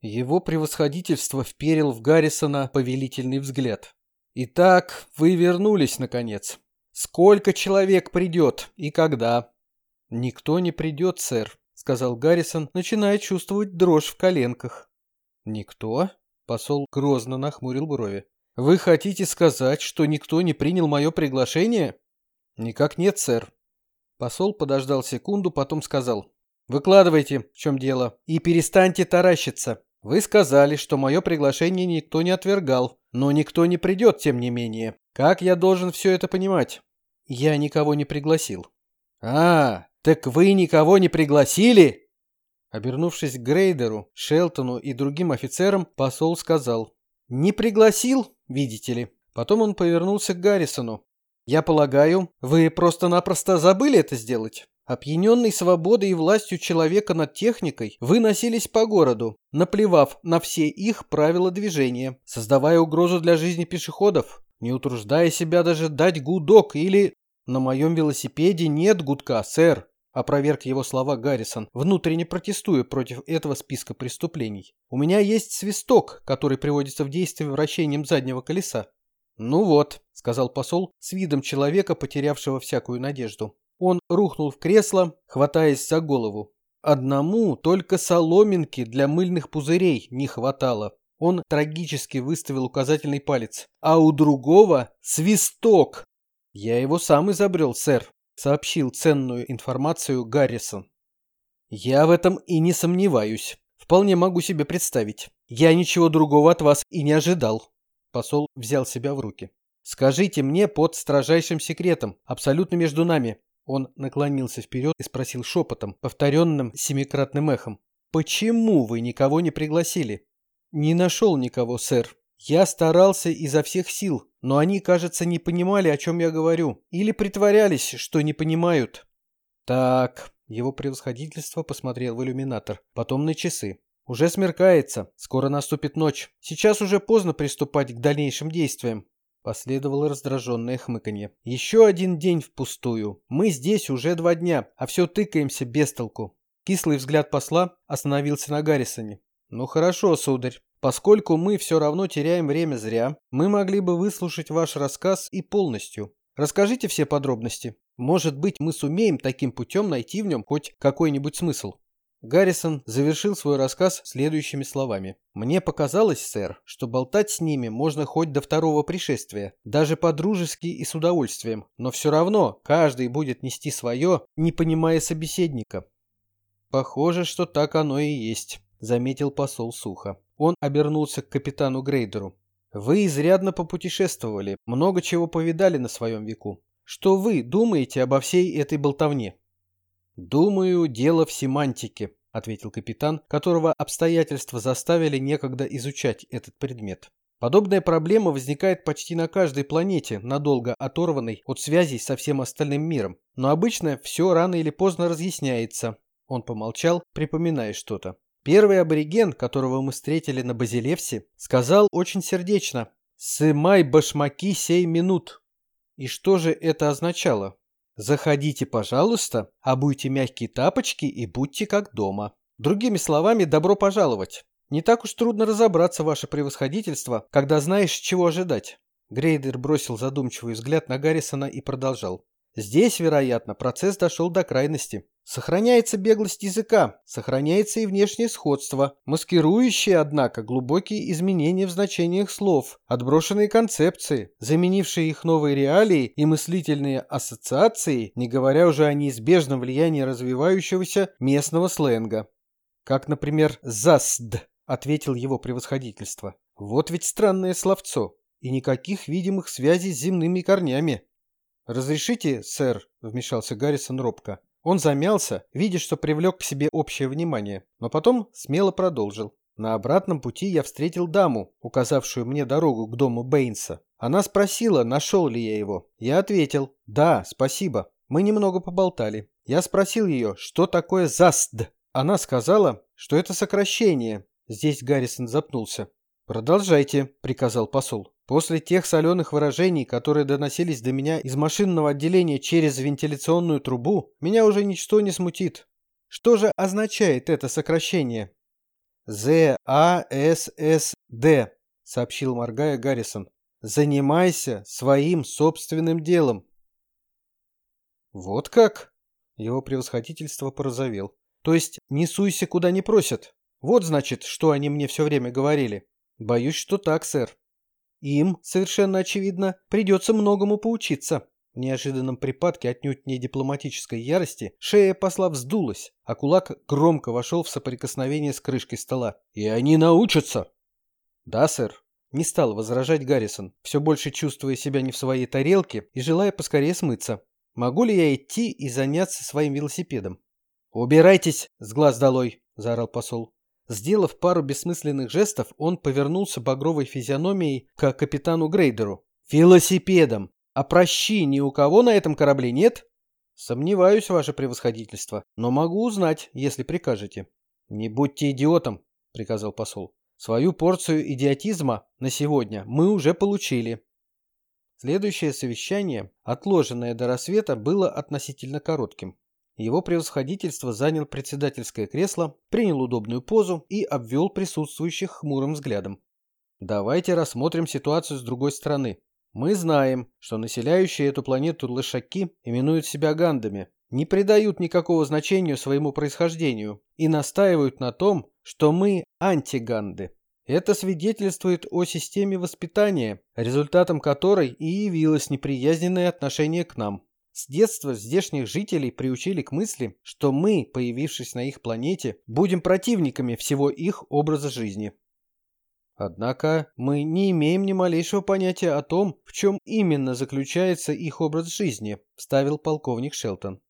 Его превосходительство вперил в Гаррисона повелительный взгляд. «Итак, вы вернулись, наконец. Сколько человек придет и когда?» «Никто не придет, сэр», — сказал Гаррисон, начиная чувствовать дрожь в коленках. «Никто?» — посол грозно нахмурил брови. «Вы хотите сказать, что никто не принял мое приглашение?» «Никак нет, сэр». Посол подождал секунду, потом сказал. «Выкладывайте, в чем дело, и перестаньте таращиться. Вы сказали, что мое приглашение никто не отвергал, но никто не придет, тем не менее. Как я должен все это понимать?» «Я никого не пригласил». «А, так вы никого не пригласили?» Обернувшись к Грейдеру, Шелтону и другим офицерам, посол сказал. «Не пригласил, видите ли». Потом он повернулся к Гаррисону. «Я полагаю, вы просто-напросто забыли это сделать?» Опьяненный свободой и властью человека над техникой, вы носились по городу, наплевав на все их правила движения, создавая угрозу для жизни пешеходов, не утруждая себя даже дать гудок или... На моем велосипеде нет гудка, сэр, опроверг его слова Гаррисон, внутренне протестуя против этого списка преступлений. У меня есть свисток, который приводится в действие вращением заднего колеса. Ну вот, сказал посол с видом человека, потерявшего всякую надежду. Он рухнул в кресло, хватаясь за голову. Одному только соломинки для мыльных пузырей не хватало. Он трагически выставил указательный палец. А у другого свисток. Я его сам изобрел, сэр, сообщил ценную информацию Гаррисон. Я в этом и не сомневаюсь. Вполне могу себе представить. Я ничего другого от вас и не ожидал. Посол взял себя в руки. Скажите мне под строжайшим секретом, абсолютно между нами, он наклонился вперед и спросил шепотом, повторенным семикратным эхом. «Почему вы никого не пригласили?» «Не нашел никого, сэр. Я старался изо всех сил, но они, кажется, не понимали, о чем я говорю. Или притворялись, что не понимают». «Так...» — его превосходительство посмотрел в иллюминатор, потом на часы. «Уже смеркается. Скоро наступит ночь. Сейчас уже поздно приступать к дальнейшим действиям. Последовало раздраженное хмыканье. «Еще один день впустую. Мы здесь уже два дня, а все тыкаемся без толку». Кислый взгляд посла остановился на Гаррисоне. «Ну хорошо, сударь. Поскольку мы все равно теряем время зря, мы могли бы выслушать ваш рассказ и полностью. Расскажите все подробности. Может быть, мы сумеем таким путем найти в нем хоть какой-нибудь смысл». Гаррисон завершил свой рассказ следующими словами. «Мне показалось, сэр, что болтать с ними можно хоть до второго пришествия, даже по-дружески и с удовольствием, но все равно каждый будет нести свое, не понимая собеседника». «Похоже, что так оно и есть», — заметил посол сухо. Он обернулся к капитану Грейдеру. «Вы изрядно попутешествовали, много чего повидали на своем веку. Что вы думаете обо всей этой болтовне?» «Думаю, дело в семантике», — ответил капитан, которого обстоятельства заставили некогда изучать этот предмет. Подобная проблема возникает почти на каждой планете, надолго оторванной от связей со всем остальным миром. Но обычно все рано или поздно разъясняется. Он помолчал, припоминая что-то. Первый абориген, которого мы встретили на Базилевсе, сказал очень сердечно «Сымай башмаки сей минут». И что же это означало? Заходите, пожалуйста, обуйте мягкие тапочки и будьте как дома. Другими словами, добро пожаловать. Не так уж трудно разобраться, ваше превосходительство, когда знаешь, чего ожидать. Грейдер бросил задумчивый взгляд на Гаррисона и продолжал. Здесь, вероятно, процесс дошел до крайности. Сохраняется беглость языка, сохраняется и внешнее сходство, маскирующие, однако, глубокие изменения в значениях слов, отброшенные концепции, заменившие их новые реалии и мыслительные ассоциации, не говоря уже о неизбежном влиянии развивающегося местного сленга. Как, например, «засд», ответил его превосходительство. Вот ведь странное словцо, и никаких видимых связей с земными корнями. «Разрешите, сэр?» – вмешался Гаррисон робко. Он замялся, видя, что привлек к себе общее внимание, но потом смело продолжил. На обратном пути я встретил даму, указавшую мне дорогу к дому Бэйнса. Она спросила, нашел ли я его. Я ответил «Да, спасибо». Мы немного поболтали. Я спросил ее, что такое ЗАСД. Она сказала, что это сокращение. Здесь Гаррисон запнулся. «Продолжайте», — приказал посол. После тех соленых выражений, которые доносились до меня из машинного отделения через вентиляционную трубу, меня уже ничто не смутит. Что же означает это сокращение? «З-А-С-С-Д», — сообщил моргая Гаррисон. «Занимайся своим собственным делом». «Вот как?» — его превосходительство порозовел. «То есть не суйся, куда не просят. Вот, значит, что они мне все время говорили. Боюсь, что так, сэр. Им, совершенно очевидно, придется многому поучиться». В неожиданном припадке отнюдь не дипломатической ярости шея посла вздулась, а кулак громко вошел в соприкосновение с крышкой стола. «И они научатся!» «Да, сэр», — не стал возражать Гаррисон, все больше чувствуя себя не в своей тарелке и желая поскорее смыться. «Могу ли я идти и заняться своим велосипедом?» «Убирайтесь с глаз долой!» — заорал посол. Сделав пару бессмысленных жестов, он повернулся багровой физиономией к капитану Грейдеру. «Велосипедом! А прощи ни у кого на этом корабле нет? Сомневаюсь, ваше превосходительство, но могу узнать, если прикажете. Не будьте идиотом, приказал посол. Свою порцию идиотизма на сегодня мы уже получили. Следующее совещание, отложенное до рассвета, было относительно коротким. Его превосходительство занял председательское кресло, принял удобную позу и обвел присутствующих хмурым взглядом. Давайте рассмотрим ситуацию с другой стороны. Мы знаем, что населяющие эту планету лошаки именуют себя гандами, не придают никакого значения своему происхождению и настаивают на том, что мы антиганды. Это свидетельствует о системе воспитания, результатом которой и явилось неприязненное отношение к нам. С детства здешних жителей приучили к мысли, что мы, появившись на их планете, будем противниками всего их образа жизни. Однако мы не имеем ни малейшего понятия о том, в чем именно заключается их образ жизни, вставил полковник Шелтон.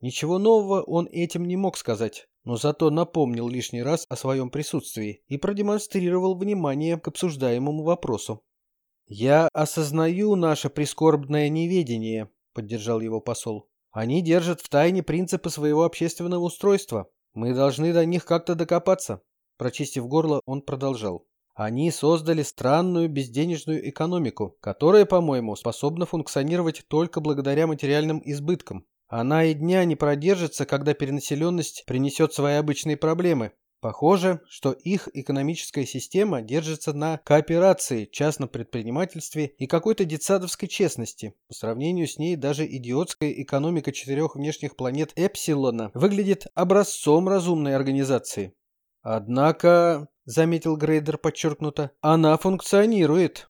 Ничего нового он этим не мог сказать, но зато напомнил лишний раз о своем присутствии и продемонстрировал внимание к обсуждаемому вопросу. «Я осознаю наше прискорбное неведение», — поддержал его посол. «Они держат в тайне принципы своего общественного устройства. Мы должны до них как-то докопаться». Прочистив горло, он продолжал. Они создали странную безденежную экономику, которая, по-моему, способна функционировать только благодаря материальным избыткам. Она и дня не продержится, когда перенаселенность принесет свои обычные проблемы. Похоже, что их экономическая система держится на кооперации, частном предпринимательстве и какой-то детсадовской честности. По сравнению с ней даже идиотская экономика четырех внешних планет Эпсилона выглядит образцом разумной организации. Однако, заметил Грейдер подчеркнуто, она функционирует.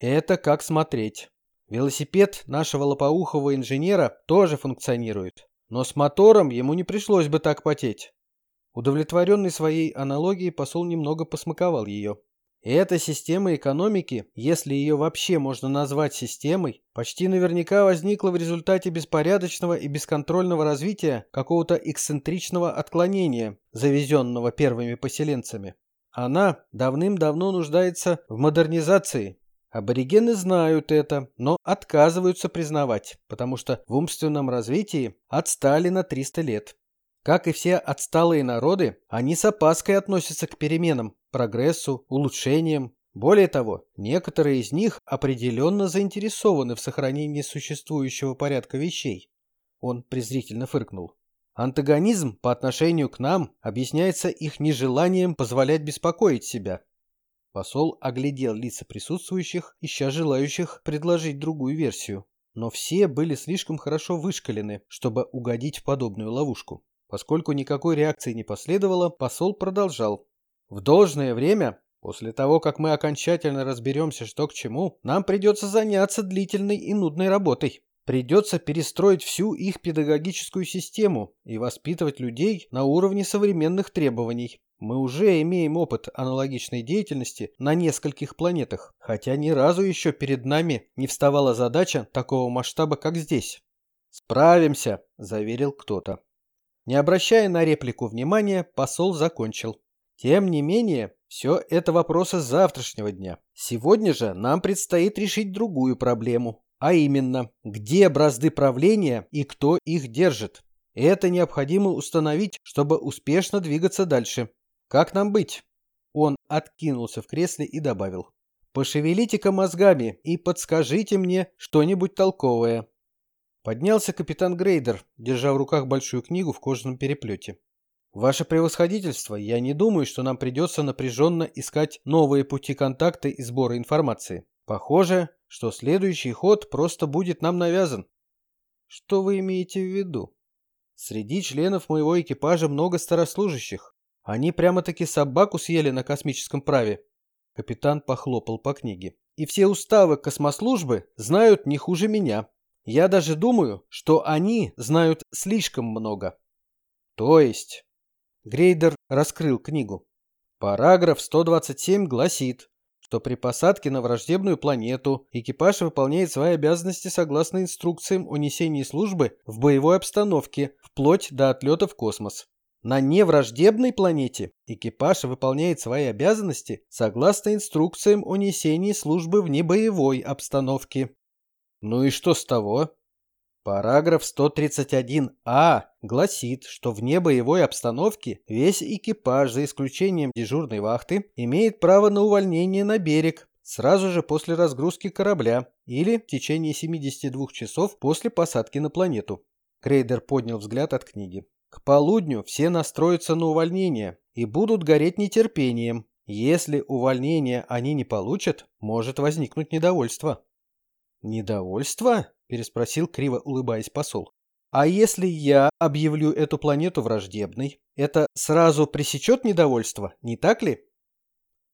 Это как смотреть. Велосипед нашего лопоухого инженера тоже функционирует, но с мотором ему не пришлось бы так потеть. Удовлетворенный своей аналогией, посол немного посмаковал ее. Эта система экономики, если ее вообще можно назвать системой, почти наверняка возникла в результате беспорядочного и бесконтрольного развития какого-то эксцентричного отклонения, завезенного первыми поселенцами. Она давным-давно нуждается в модернизации. Аборигены знают это, но отказываются признавать, потому что в умственном развитии отстали на 300 лет. Как и все отсталые народы, они с опаской относятся к переменам, прогрессу, улучшениям. Более того, некоторые из них определенно заинтересованы в сохранении существующего порядка вещей. Он презрительно фыркнул. Антагонизм по отношению к нам объясняется их нежеланием позволять беспокоить себя. Посол оглядел лица присутствующих, ища желающих предложить другую версию. Но все были слишком хорошо вышкалены, чтобы угодить в подобную ловушку. Поскольку никакой реакции не последовало, посол продолжал. В должное время, после того, как мы окончательно разберемся, что к чему, нам придется заняться длительной и нудной работой. Придется перестроить всю их педагогическую систему и воспитывать людей на уровне современных требований. Мы уже имеем опыт аналогичной деятельности на нескольких планетах, хотя ни разу еще перед нами не вставала задача такого масштаба, как здесь. «Справимся», – заверил кто-то. Не обращая на реплику внимания, посол закончил. Тем не менее, все это вопросы завтрашнего дня. Сегодня же нам предстоит решить другую проблему, а именно, где бразды правления и кто их держит. Это необходимо установить, чтобы успешно двигаться дальше. Как нам быть? Он откинулся в кресле и добавил. Пошевелите-ка мозгами и подскажите мне что-нибудь толковое. Поднялся капитан Грейдер, держа в руках большую книгу в кожаном переплете. Ваше превосходительство, я не думаю, что нам придется напряженно искать новые пути контакта и сбора информации. Похоже, что следующий ход просто будет нам навязан. Что вы имеете в виду? Среди членов моего экипажа много старослужащих. Они прямо-таки собаку съели на космическом праве. Капитан похлопал по книге. И все уставы космослужбы знают не хуже меня. Я даже думаю, что они знают слишком много. То есть... Грейдер раскрыл книгу. Параграф 127 гласит, что при посадке на враждебную планету экипаж выполняет свои обязанности согласно инструкциям о несении службы в боевой обстановке, вплоть до отлета в космос. На невраждебной планете экипаж выполняет свои обязанности согласно инструкциям о несении службы в небоевой обстановке. Ну и что с того? Параграф 131а гласит, что в небоевой обстановке весь экипаж, за исключением дежурной вахты, имеет право на увольнение на берег сразу же после разгрузки корабля или в течение 72 часов после посадки на планету. Крейдер поднял взгляд от книги. К полудню все настроятся на увольнение и будут гореть нетерпением. Если увольнение они не получат, может возникнуть недовольство. «Недовольство?» – переспросил, криво улыбаясь посол. «А если я объявлю эту планету враждебной, это сразу пресечет недовольство, не так ли?»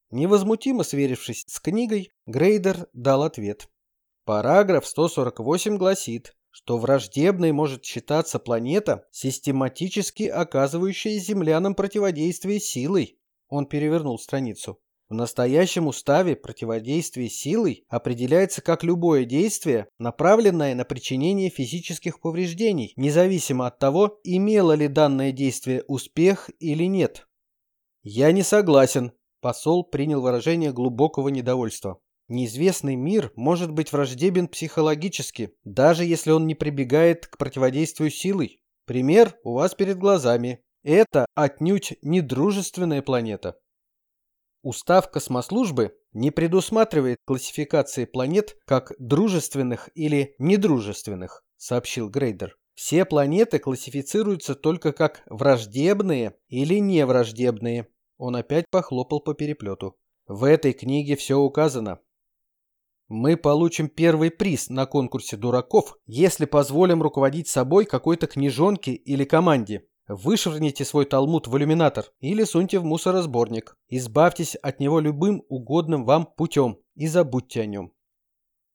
Невозмутимо сверившись с книгой, Грейдер дал ответ. Параграф 148 гласит, что враждебной может считаться планета, систематически оказывающая землянам противодействие силой. Он перевернул страницу. В настоящем уставе противодействие силой определяется как любое действие, направленное на причинение физических повреждений, независимо от того, имело ли данное действие успех или нет. «Я не согласен», – посол принял выражение глубокого недовольства. Неизвестный мир может быть враждебен психологически, даже если он не прибегает к противодействию силой. Пример у вас перед глазами. Это отнюдь не дружественная планета. Устав космослужбы не предусматривает классификации планет как дружественных или недружественных, сообщил Грейдер. Все планеты классифицируются только как враждебные или невраждебные. Он опять похлопал по переплету. В этой книге все указано. Мы получим первый приз на конкурсе дураков, если позволим руководить собой какой-то книжонке или команде. Вышвырните свой талмуд в иллюминатор или суньте в мусоросборник. Избавьтесь от него любым угодным вам путем и забудьте о нем.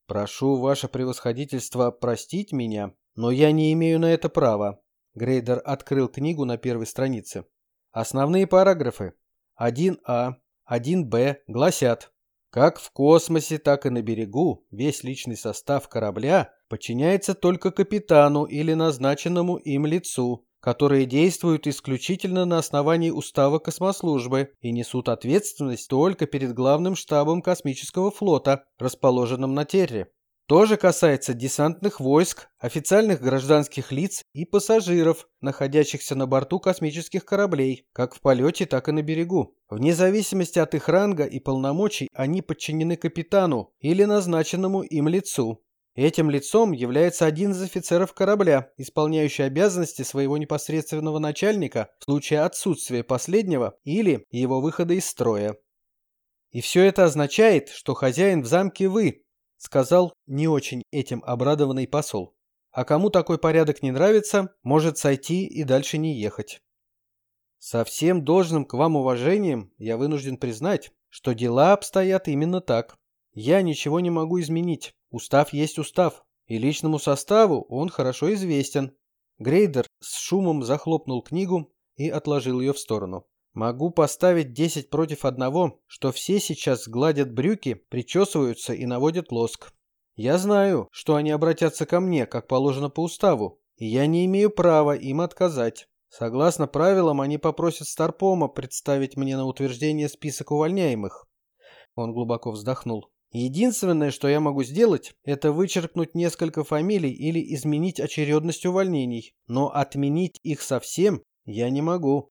Прошу ваше превосходительство простить меня, но я не имею на это права. Грейдер открыл книгу на первой странице. Основные параграфы 1А, 1Б гласят как в космосе, так и на берегу весь личный состав корабля подчиняется только капитану или назначенному им лицу, которые действуют исключительно на основании устава космослужбы и несут ответственность только перед главным штабом космического флота, расположенным на Терре. То же касается десантных войск, официальных гражданских лиц и пассажиров, находящихся на борту космических кораблей, как в полете, так и на берегу. Вне зависимости от их ранга и полномочий они подчинены капитану или назначенному им лицу. Этим лицом является один из офицеров корабля, исполняющий обязанности своего непосредственного начальника в случае отсутствия последнего или его выхода из строя. И все это означает, что хозяин в замке вы, — сказал не очень этим обрадованный посол. «А кому такой порядок не нравится, может сойти и дальше не ехать». «Со всем должным к вам уважением я вынужден признать, что дела обстоят именно так. Я ничего не могу изменить. Устав есть устав, и личному составу он хорошо известен». Грейдер с шумом захлопнул книгу и отложил ее в сторону. Могу поставить 10 против одного, что все сейчас гладят брюки, причесываются и наводят лоск. Я знаю, что они обратятся ко мне, как положено по уставу, и я не имею права им отказать. Согласно правилам, они попросят Старпома представить мне на утверждение список увольняемых. Он глубоко вздохнул. Единственное, что я могу сделать, это вычеркнуть несколько фамилий или изменить очередность увольнений, но отменить их совсем я не могу.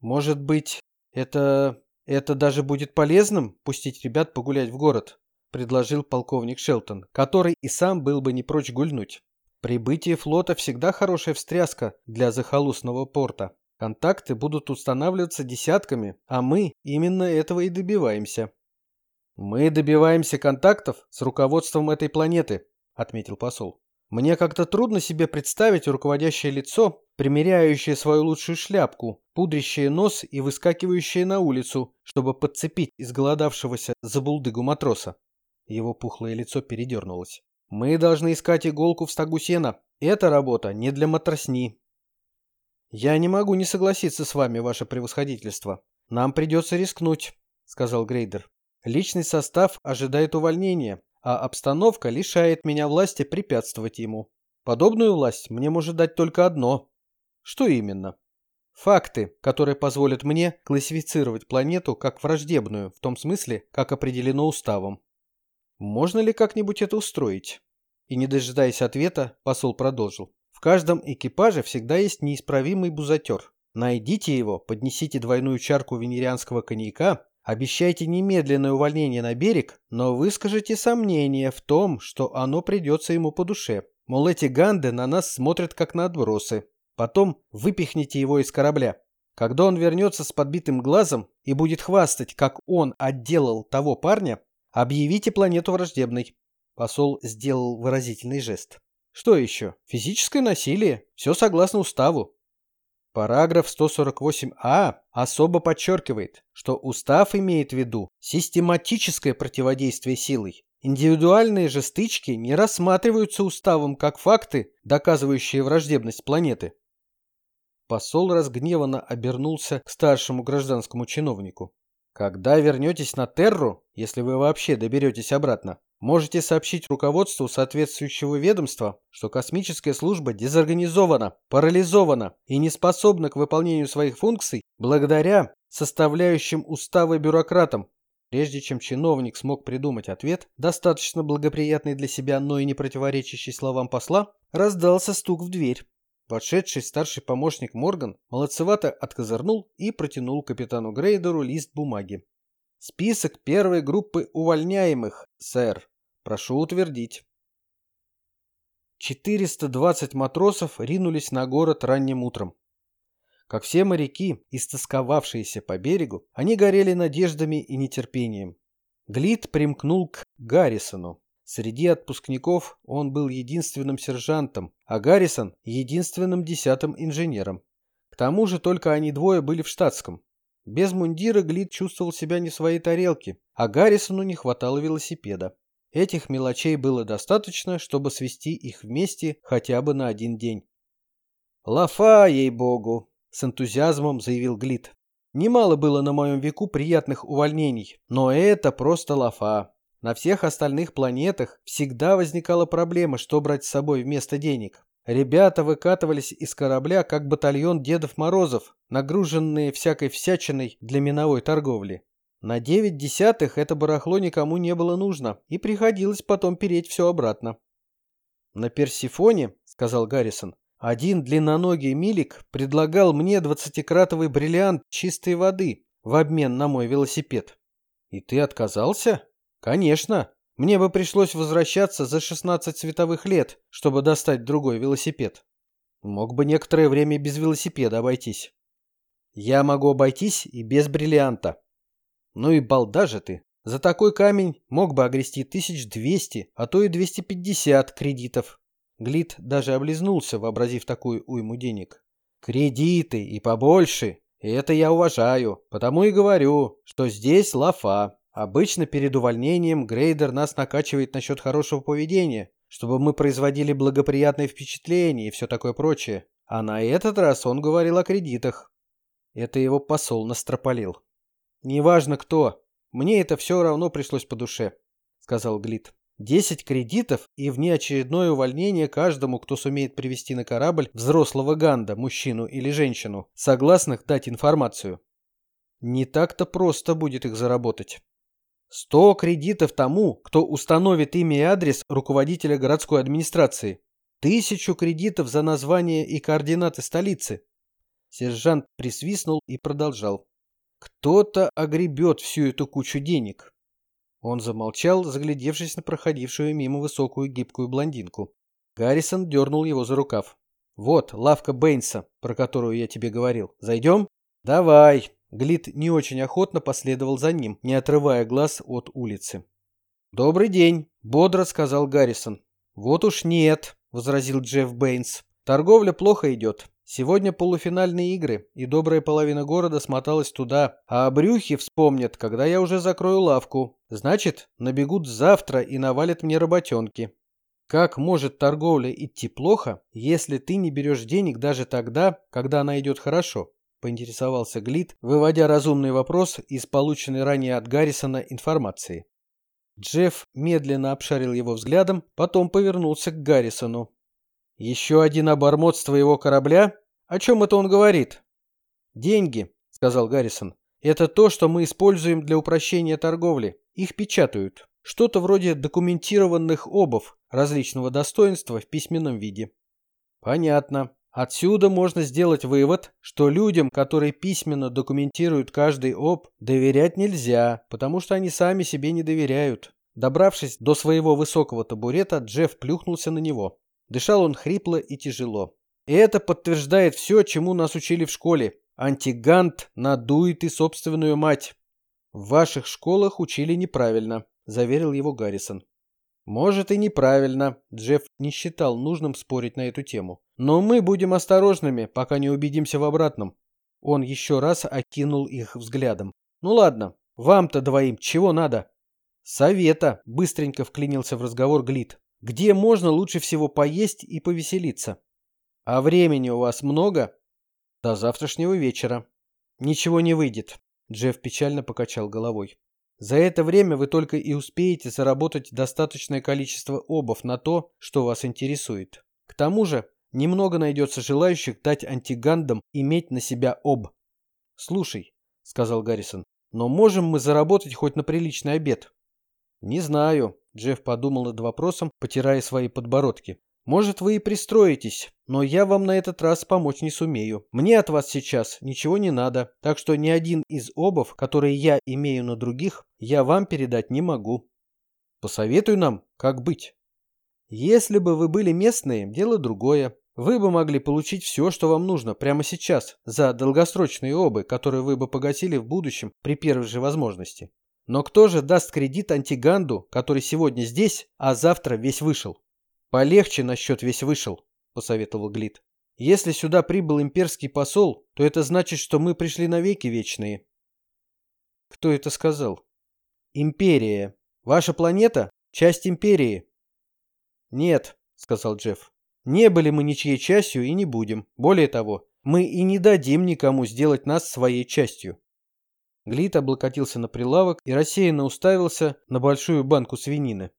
Может быть, это... это даже будет полезным, пустить ребят погулять в город, предложил полковник Шелтон, который и сам был бы не прочь гульнуть. Прибытие флота всегда хорошая встряска для захолустного порта. Контакты будут устанавливаться десятками, а мы именно этого и добиваемся. Мы добиваемся контактов с руководством этой планеты, отметил посол. Мне как-то трудно себе представить руководящее лицо, примеряющее свою лучшую шляпку, пудрящее нос и выскакивающее на улицу, чтобы подцепить изголодавшегося забулдыгу матроса. Его пухлое лицо передернулось. Мы должны искать иголку в стогу сена. Эта работа не для матросни. Я не могу не согласиться с вами, ваше превосходительство. Нам придется рискнуть, сказал Грейдер. Личный состав ожидает увольнения, а обстановка лишает меня власти препятствовать ему. Подобную власть мне может дать только одно. Что именно? Факты, которые позволят мне классифицировать планету как враждебную, в том смысле, как определено уставом. Можно ли как-нибудь это устроить? И не дожидаясь ответа, посол продолжил. В каждом экипаже всегда есть неисправимый бузатер. Найдите его, поднесите двойную чарку венерианского коньяка, обещайте немедленное увольнение на берег, но выскажите сомнение в том, что оно придется ему по душе. Мол, эти ганды на нас смотрят как на отбросы. Потом выпихните его из корабля. Когда он вернется с подбитым глазом и будет хвастать, как он отделал того парня, Объявите планету враждебной. Посол сделал выразительный жест. Что еще? Физическое насилие. Все согласно уставу. Параграф 148а особо подчеркивает, что устав имеет в виду систематическое противодействие силой. Индивидуальные же стычки не рассматриваются уставом как факты, доказывающие враждебность планеты. Посол разгневанно обернулся к старшему гражданскому чиновнику. Когда вернетесь на Терру, если вы вообще доберетесь обратно, можете сообщить руководству соответствующего ведомства, что космическая служба дезорганизована, парализована и не способна к выполнению своих функций благодаря составляющим уставы бюрократам. Прежде чем чиновник смог придумать ответ, достаточно благоприятный для себя, но и не противоречащий словам посла, раздался стук в дверь. Вошедший старший помощник Морган молодцевато откозырнул и протянул капитану Грейдеру лист бумаги. «Список первой группы увольняемых, сэр. Прошу утвердить». 420 матросов ринулись на город ранним утром. Как все моряки, истосковавшиеся по берегу, они горели надеждами и нетерпением. Глит примкнул к Гаррисону. Среди отпускников он был единственным сержантом, а Гаррисон – единственным десятым инженером. К тому же только они двое были в штатском. Без мундира Глит чувствовал себя не в своей тарелке, а Гаррисону не хватало велосипеда. Этих мелочей было достаточно, чтобы свести их вместе хотя бы на один день. «Лафа, ей-богу!» – с энтузиазмом заявил Глит. «Немало было на моем веку приятных увольнений, но это просто лафа. На всех остальных планетах всегда возникала проблема, что брать с собой вместо денег. Ребята выкатывались из корабля, как батальон Дедов Морозов, нагруженные всякой всячиной для миновой торговли. На девять десятых это барахло никому не было нужно, и приходилось потом переть все обратно. «На Персифоне», — сказал Гаррисон, — «один длинноногий милик предлагал мне двадцатикратовый бриллиант чистой воды в обмен на мой велосипед». «И ты отказался?» Конечно. Мне бы пришлось возвращаться за 16 световых лет, чтобы достать другой велосипед. Мог бы некоторое время без велосипеда обойтись. Я могу обойтись и без бриллианта. Ну и балда же ты. За такой камень мог бы огрести 1200, а то и 250 кредитов. Глит даже облизнулся, вообразив такую уйму денег. Кредиты и побольше. Это я уважаю, потому и говорю, что здесь лафа. Обычно перед увольнением Грейдер нас накачивает насчет хорошего поведения, чтобы мы производили благоприятное впечатление и все такое прочее. А на этот раз он говорил о кредитах. Это его посол настропалил. «Неважно кто, мне это все равно пришлось по душе», — сказал Глит. «Десять кредитов и внеочередное увольнение каждому, кто сумеет привести на корабль взрослого Ганда, мужчину или женщину, согласных дать информацию. Не так-то просто будет их заработать». Сто кредитов тому, кто установит имя и адрес руководителя городской администрации. Тысячу кредитов за название и координаты столицы. Сержант присвистнул и продолжал. Кто-то огребет всю эту кучу денег. Он замолчал, заглядевшись на проходившую мимо высокую гибкую блондинку. Гаррисон дернул его за рукав. Вот, лавка Бэйнса, про которую я тебе говорил. Зайдем? Давай. Глит не очень охотно последовал за ним, не отрывая глаз от улицы. «Добрый день», — бодро сказал Гаррисон. «Вот уж нет», — возразил Джефф Бэйнс. «Торговля плохо идет. Сегодня полуфинальные игры, и добрая половина города смоталась туда, а о брюхе вспомнят, когда я уже закрою лавку. Значит, набегут завтра и навалят мне работенки. Как может торговля идти плохо, если ты не берешь денег даже тогда, когда она идет хорошо? Поинтересовался Глит, выводя разумный вопрос из полученной ранее от Гаррисона информации. Джефф медленно обшарил его взглядом, потом повернулся к Гаррисону. «Еще один обормот с твоего корабля? О чем это он говорит?» «Деньги», — сказал Гаррисон. «Это то, что мы используем для упрощения торговли. Их печатают. Что-то вроде документированных обов различного достоинства в письменном виде». «Понятно. Отсюда можно сделать вывод, что людям, которые письменно документируют каждый об, доверять нельзя, потому что они сами себе не доверяют». Добравшись до своего высокого табурета, Джефф плюхнулся на него. Дышал он хрипло и тяжело. И это подтверждает все, чему нас учили в школе. Антигант надует и собственную мать. В ваших школах учили неправильно, заверил его Гаррисон. Может и неправильно, Джефф не считал нужным спорить на эту тему. Но мы будем осторожными, пока не убедимся в обратном. Он еще раз окинул их взглядом. Ну ладно, вам-то двоим чего надо? Совета, быстренько вклинился в разговор Глит где можно лучше всего поесть и повеселиться. А времени у вас много? До завтрашнего вечера. Ничего не выйдет. Джефф печально покачал головой. За это время вы только и успеете заработать достаточное количество обов на то, что вас интересует. К тому же, немного найдется желающих дать антигандам иметь на себя об. «Слушай», — сказал Гаррисон, — «но можем мы заработать хоть на приличный обед?» «Не знаю», — Джефф подумал над вопросом, потирая свои подбородки. «Может, вы и пристроитесь, но я вам на этот раз помочь не сумею. Мне от вас сейчас ничего не надо, так что ни один из обов, которые я имею на других, я вам передать не могу. Посоветуй нам, как быть». «Если бы вы были местные, дело другое. Вы бы могли получить все, что вам нужно прямо сейчас, за долгосрочные обы, которые вы бы погасили в будущем при первой же возможности. Но кто же даст кредит антиганду, который сегодня здесь, а завтра весь вышел? Полегче насчет весь вышел, посоветовал Глит. Если сюда прибыл имперский посол, то это значит, что мы пришли навеки вечные. Кто это сказал? Империя. Ваша планета – часть империи. Нет, сказал Джефф. Не были мы ничьей частью и не будем. Более того, мы и не дадим никому сделать нас своей частью. Глит облокотился на прилавок и рассеянно уставился на большую банку свинины.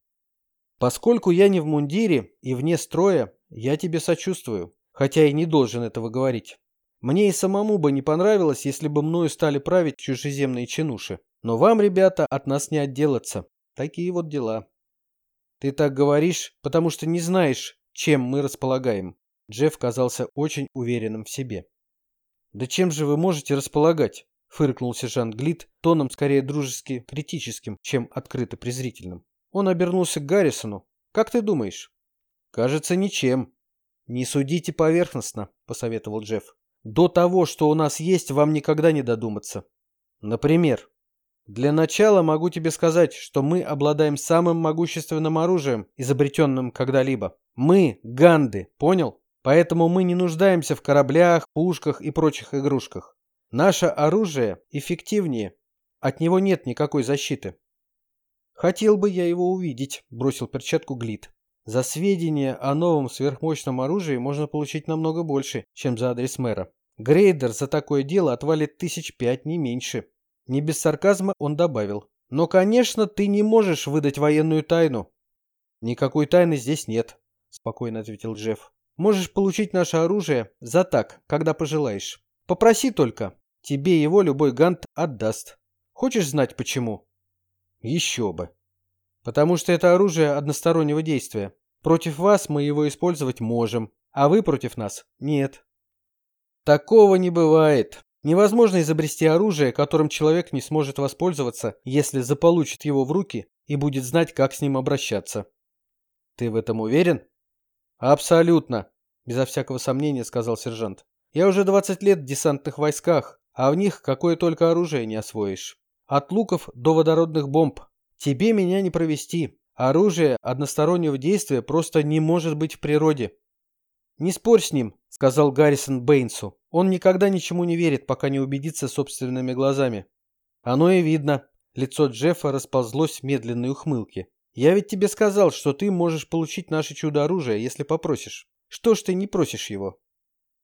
«Поскольку я не в мундире и вне строя, я тебе сочувствую, хотя и не должен этого говорить. Мне и самому бы не понравилось, если бы мною стали править чужеземные чинуши. Но вам, ребята, от нас не отделаться. Такие вот дела». «Ты так говоришь, потому что не знаешь, чем мы располагаем». Джефф казался очень уверенным в себе. «Да чем же вы можете располагать? Фыркнул сержант Глит тоном скорее дружески критическим, чем открыто презрительным. Он обернулся к Гаррисону. «Как ты думаешь?» «Кажется, ничем». «Не судите поверхностно», — посоветовал Джефф. «До того, что у нас есть, вам никогда не додуматься». «Например?» «Для начала могу тебе сказать, что мы обладаем самым могущественным оружием, изобретенным когда-либо. Мы — ганды, понял? Поэтому мы не нуждаемся в кораблях, пушках и прочих игрушках. Наше оружие эффективнее. От него нет никакой защиты. Хотел бы я его увидеть, бросил перчатку Глит. За сведения о новом сверхмощном оружии можно получить намного больше, чем за адрес мэра. Грейдер за такое дело отвалит тысяч пять, не меньше. Не без сарказма он добавил. Но, конечно, ты не можешь выдать военную тайну. Никакой тайны здесь нет, спокойно ответил Джефф. Можешь получить наше оружие за так, когда пожелаешь. Попроси только, Тебе его любой гант отдаст. Хочешь знать почему? Еще бы. Потому что это оружие одностороннего действия. Против вас мы его использовать можем, а вы против нас нет. Такого не бывает. Невозможно изобрести оружие, которым человек не сможет воспользоваться, если заполучит его в руки и будет знать, как с ним обращаться. Ты в этом уверен? Абсолютно. безо всякого сомнения сказал сержант. Я уже 20 лет в десантных войсках, а в них какое только оружие не освоишь. От луков до водородных бомб. Тебе меня не провести. Оружие одностороннего действия просто не может быть в природе. «Не спорь с ним», — сказал Гаррисон Бэйнсу. «Он никогда ничему не верит, пока не убедится собственными глазами». «Оно и видно». Лицо Джеффа расползлось в медленной ухмылке. «Я ведь тебе сказал, что ты можешь получить наше чудо-оружие, если попросишь. Что ж ты не просишь его?»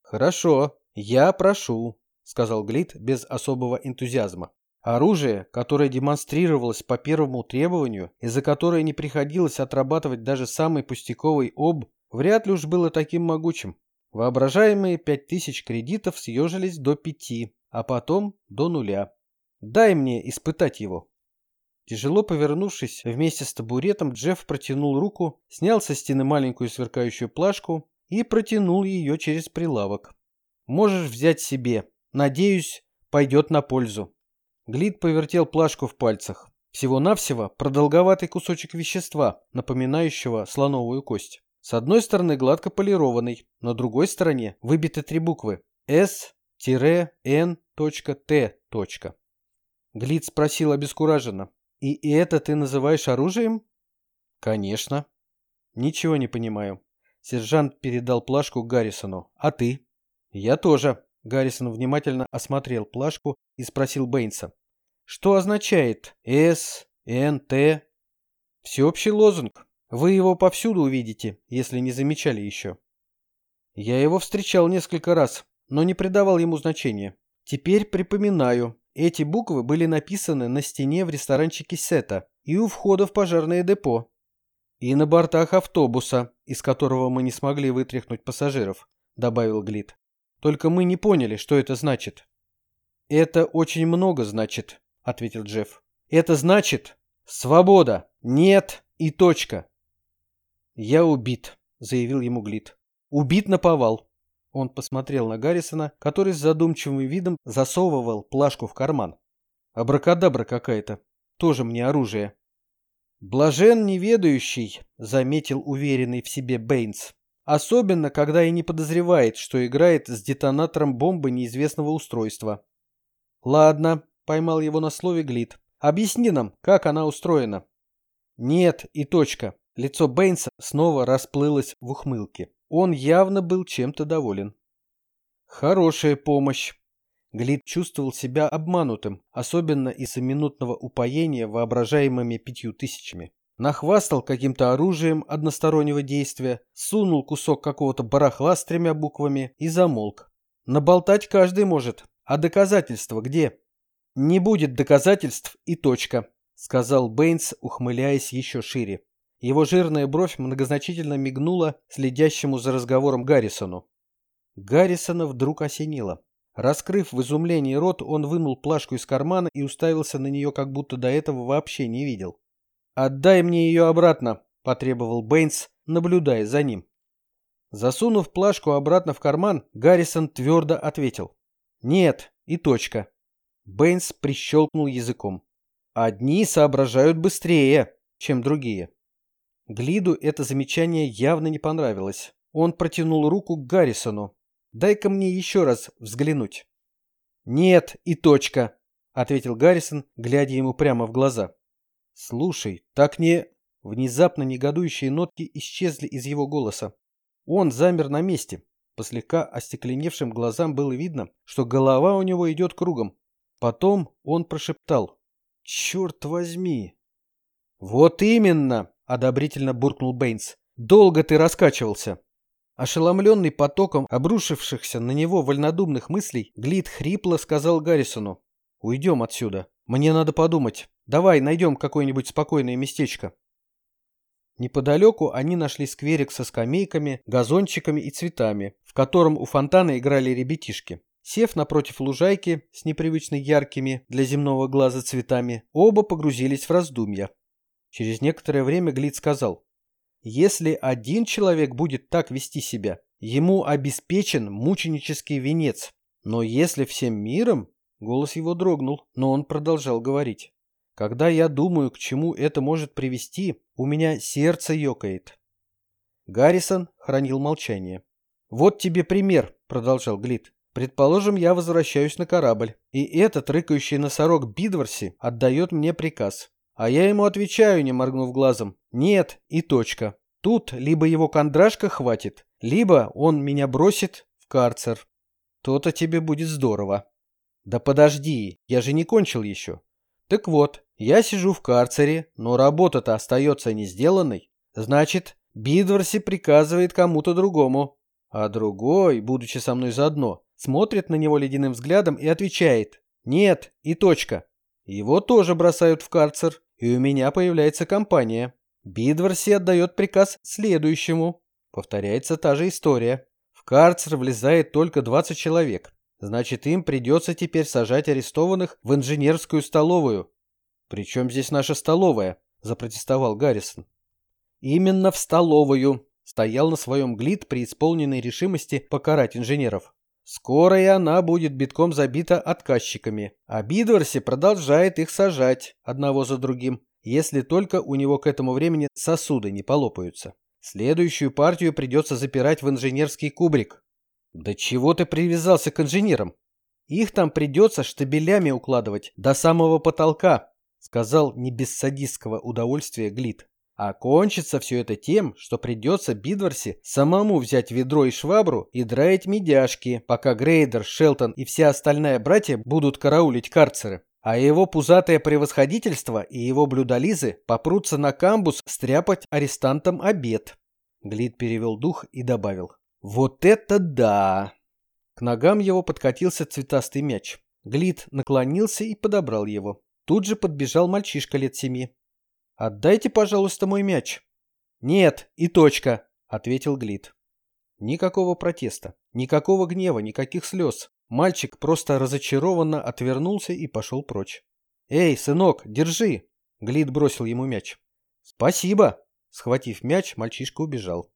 «Хорошо, я прошу», — сказал Глит без особого энтузиазма. Оружие, которое демонстрировалось по первому требованию и за которое не приходилось отрабатывать даже самый пустяковый об, вряд ли уж было таким могучим. Воображаемые пять тысяч кредитов съежились до пяти, а потом до нуля. Дай мне испытать его. Тяжело повернувшись вместе с табуретом, Джефф протянул руку, снял со стены маленькую сверкающую плашку и протянул ее через прилавок. Можешь взять себе. Надеюсь, пойдет на пользу. Глид повертел плашку в пальцах. Всего-навсего продолговатый кусочек вещества, напоминающего слоновую кость. С одной стороны гладко полированный, на другой стороне выбиты три буквы S-N.T. Глид спросил обескураженно. «И это ты называешь оружием?» «Конечно». «Ничего не понимаю». Сержант передал плашку Гаррисону. «А ты?» «Я тоже». Гаррисон внимательно осмотрел плашку и спросил Бэйнса. «Что означает С, Н, Т?» «Всеобщий лозунг. Вы его повсюду увидите, если не замечали еще». «Я его встречал несколько раз, но не придавал ему значения. Теперь припоминаю. Эти буквы были написаны на стене в ресторанчике Сета и у входа в пожарное депо. И на бортах автобуса, из которого мы не смогли вытряхнуть пассажиров», — добавил Глит. Только мы не поняли, что это значит. Это очень много значит, ответил Джефф. Это значит свобода, нет и точка. Я убит, заявил ему Глит. Убит на повал. Он посмотрел на Гаррисона, который с задумчивым видом засовывал плашку в карман. Абракадабра какая-то. Тоже мне оружие. Блажен неведающий, заметил уверенный в себе Бэйнс. Особенно, когда и не подозревает, что играет с детонатором бомбы неизвестного устройства. «Ладно», — поймал его на слове Глит. «Объясни нам, как она устроена». «Нет, и точка». Лицо Бэйнса снова расплылось в ухмылке. Он явно был чем-то доволен. «Хорошая помощь». Глит чувствовал себя обманутым, особенно из-за минутного упоения воображаемыми пятью тысячами нахвастал каким-то оружием одностороннего действия, сунул кусок какого-то барахла с тремя буквами и замолк. Наболтать каждый может, а доказательства где? Не будет доказательств и точка, сказал Бэйнс, ухмыляясь еще шире. Его жирная бровь многозначительно мигнула следящему за разговором Гаррисону. Гаррисона вдруг осенило. Раскрыв в изумлении рот, он вынул плашку из кармана и уставился на нее, как будто до этого вообще не видел. «Отдай мне ее обратно», — потребовал Бэйнс, наблюдая за ним. Засунув плашку обратно в карман, Гаррисон твердо ответил. «Нет, и точка». Бэйнс прищелкнул языком. «Одни соображают быстрее, чем другие». Глиду это замечание явно не понравилось. Он протянул руку к Гаррисону. «Дай-ка мне еще раз взглянуть». «Нет, и точка», — ответил Гаррисон, глядя ему прямо в глаза. «Слушай, так не...» Внезапно негодующие нотки исчезли из его голоса. Он замер на месте. По слегка остекленевшим глазам было видно, что голова у него идет кругом. Потом он прошептал. «Черт возьми!» «Вот именно!» — одобрительно буркнул Бэйнс. «Долго ты раскачивался!» Ошеломленный потоком обрушившихся на него вольнодумных мыслей, Глит хрипло сказал Гаррисону. «Уйдем отсюда. Мне надо подумать. Давай найдем какое-нибудь спокойное местечко. Неподалеку они нашли скверик со скамейками, газончиками и цветами, в котором у фонтана играли ребятишки. Сев напротив лужайки с непривычно яркими для земного глаза цветами, оба погрузились в раздумья. Через некоторое время Глит сказал, «Если один человек будет так вести себя, ему обеспечен мученический венец. Но если всем миром...» Голос его дрогнул, но он продолжал говорить. Когда я думаю, к чему это может привести, у меня сердце ёкает. Гаррисон хранил молчание. Вот тебе пример, продолжал Глит. Предположим, я возвращаюсь на корабль, и этот рыкающий носорог Бидварси отдает мне приказ. А я ему отвечаю, не моргнув глазом, нет и точка. Тут либо его кондрашка хватит, либо он меня бросит в карцер. То-то тебе будет здорово. Да подожди, я же не кончил еще. Так вот, я сижу в карцере, но работа-то остается не сделанной. Значит, Бидварси приказывает кому-то другому. А другой, будучи со мной заодно, смотрит на него ледяным взглядом и отвечает «Нет» и точка. Его тоже бросают в карцер, и у меня появляется компания. Бидварси отдает приказ следующему. Повторяется та же история. В карцер влезает только 20 человек. Значит, им придется теперь сажать арестованных в инженерскую столовую. «Причем здесь наша столовая?» – запротестовал Гаррисон. «Именно в столовую», – стоял на своем глид при исполненной решимости покарать инженеров. Скоро и она будет битком забита отказчиками, а Бидварси продолжает их сажать одного за другим, если только у него к этому времени сосуды не полопаются. Следующую партию придется запирать в инженерский кубрик. Да чего ты привязался к инженерам? Их там придется штабелями укладывать до самого потолка, сказал не без садистского удовольствия Глит. А кончится все это тем, что придется Бидварси самому взять ведро и швабру и драить медяшки, пока Грейдер, Шелтон и вся остальная братья будут караулить карцеры. А его пузатое превосходительство и его блюдолизы попрутся на камбус стряпать арестантам обед. Глит перевел дух и добавил. Вот это да! К ногам его подкатился цветастый мяч. Глит наклонился и подобрал его. Тут же подбежал мальчишка лет семи. «Отдайте, пожалуйста, мой мяч». «Нет, и точка», — ответил Глит. Никакого протеста, никакого гнева, никаких слез. Мальчик просто разочарованно отвернулся и пошел прочь. «Эй, сынок, держи!» Глит бросил ему мяч. «Спасибо!» Схватив мяч, мальчишка убежал.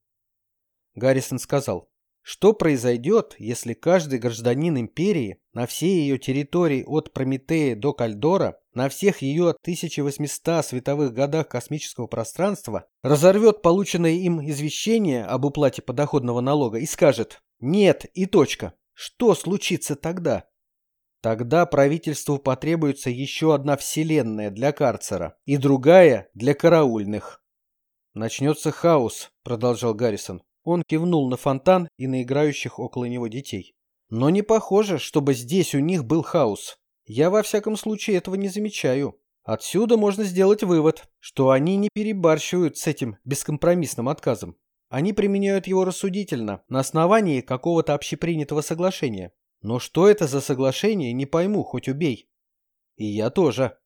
Гаррисон сказал, что произойдет, если каждый гражданин империи на всей ее территории от Прометея до Кальдора, на всех ее 1800 световых годах космического пространства, разорвет полученное им извещение об уплате подоходного налога и скажет «нет» и точка. Что случится тогда? Тогда правительству потребуется еще одна вселенная для карцера и другая для караульных. «Начнется хаос», — продолжал Гаррисон. Он кивнул на фонтан и на играющих около него детей. Но не похоже, чтобы здесь у них был хаос. Я во всяком случае этого не замечаю. Отсюда можно сделать вывод, что они не перебарщивают с этим бескомпромиссным отказом. Они применяют его рассудительно, на основании какого-то общепринятого соглашения. Но что это за соглашение, не пойму, хоть убей. И я тоже.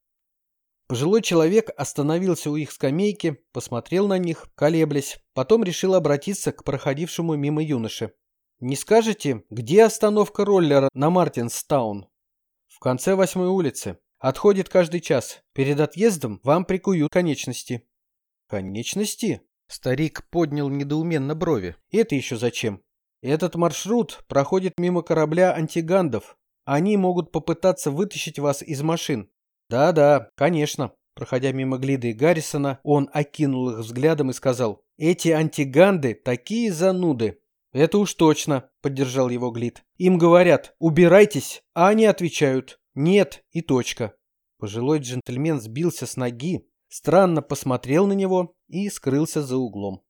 Пожилой человек остановился у их скамейки, посмотрел на них, колеблясь, потом решил обратиться к проходившему мимо юноше. «Не скажете, где остановка роллера на Мартинстаун?» «В конце восьмой улицы. Отходит каждый час. Перед отъездом вам прикуют конечности». «Конечности?» Старик поднял недоуменно брови. «Это еще зачем?» «Этот маршрут проходит мимо корабля антигандов. Они могут попытаться вытащить вас из машин. «Да-да, конечно». Проходя мимо Глида и Гаррисона, он окинул их взглядом и сказал, «Эти антиганды такие зануды». «Это уж точно», — поддержал его Глид. «Им говорят, убирайтесь, а они отвечают, нет и точка». Пожилой джентльмен сбился с ноги, странно посмотрел на него и скрылся за углом.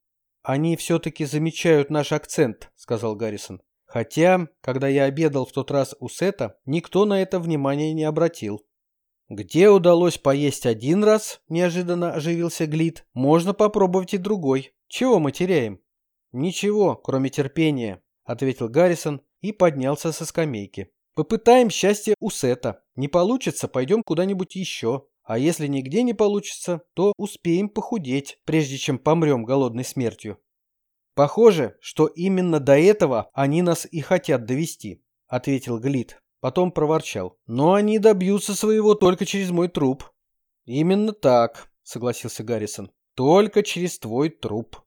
«Они все-таки замечают наш акцент», — сказал Гаррисон. «Хотя, когда я обедал в тот раз у Сета, никто на это внимания не обратил». Где удалось поесть один раз, неожиданно оживился Глит, можно попробовать и другой. Чего мы теряем? Ничего, кроме терпения, ответил Гаррисон и поднялся со скамейки. Попытаем счастье у Сета. Не получится, пойдем куда-нибудь еще. А если нигде не получится, то успеем похудеть, прежде чем помрем голодной смертью. Похоже, что именно до этого они нас и хотят довести, ответил Глит. Потом проворчал. «Но они добьются своего только через мой труп». «Именно так», — согласился Гаррисон. «Только через твой труп».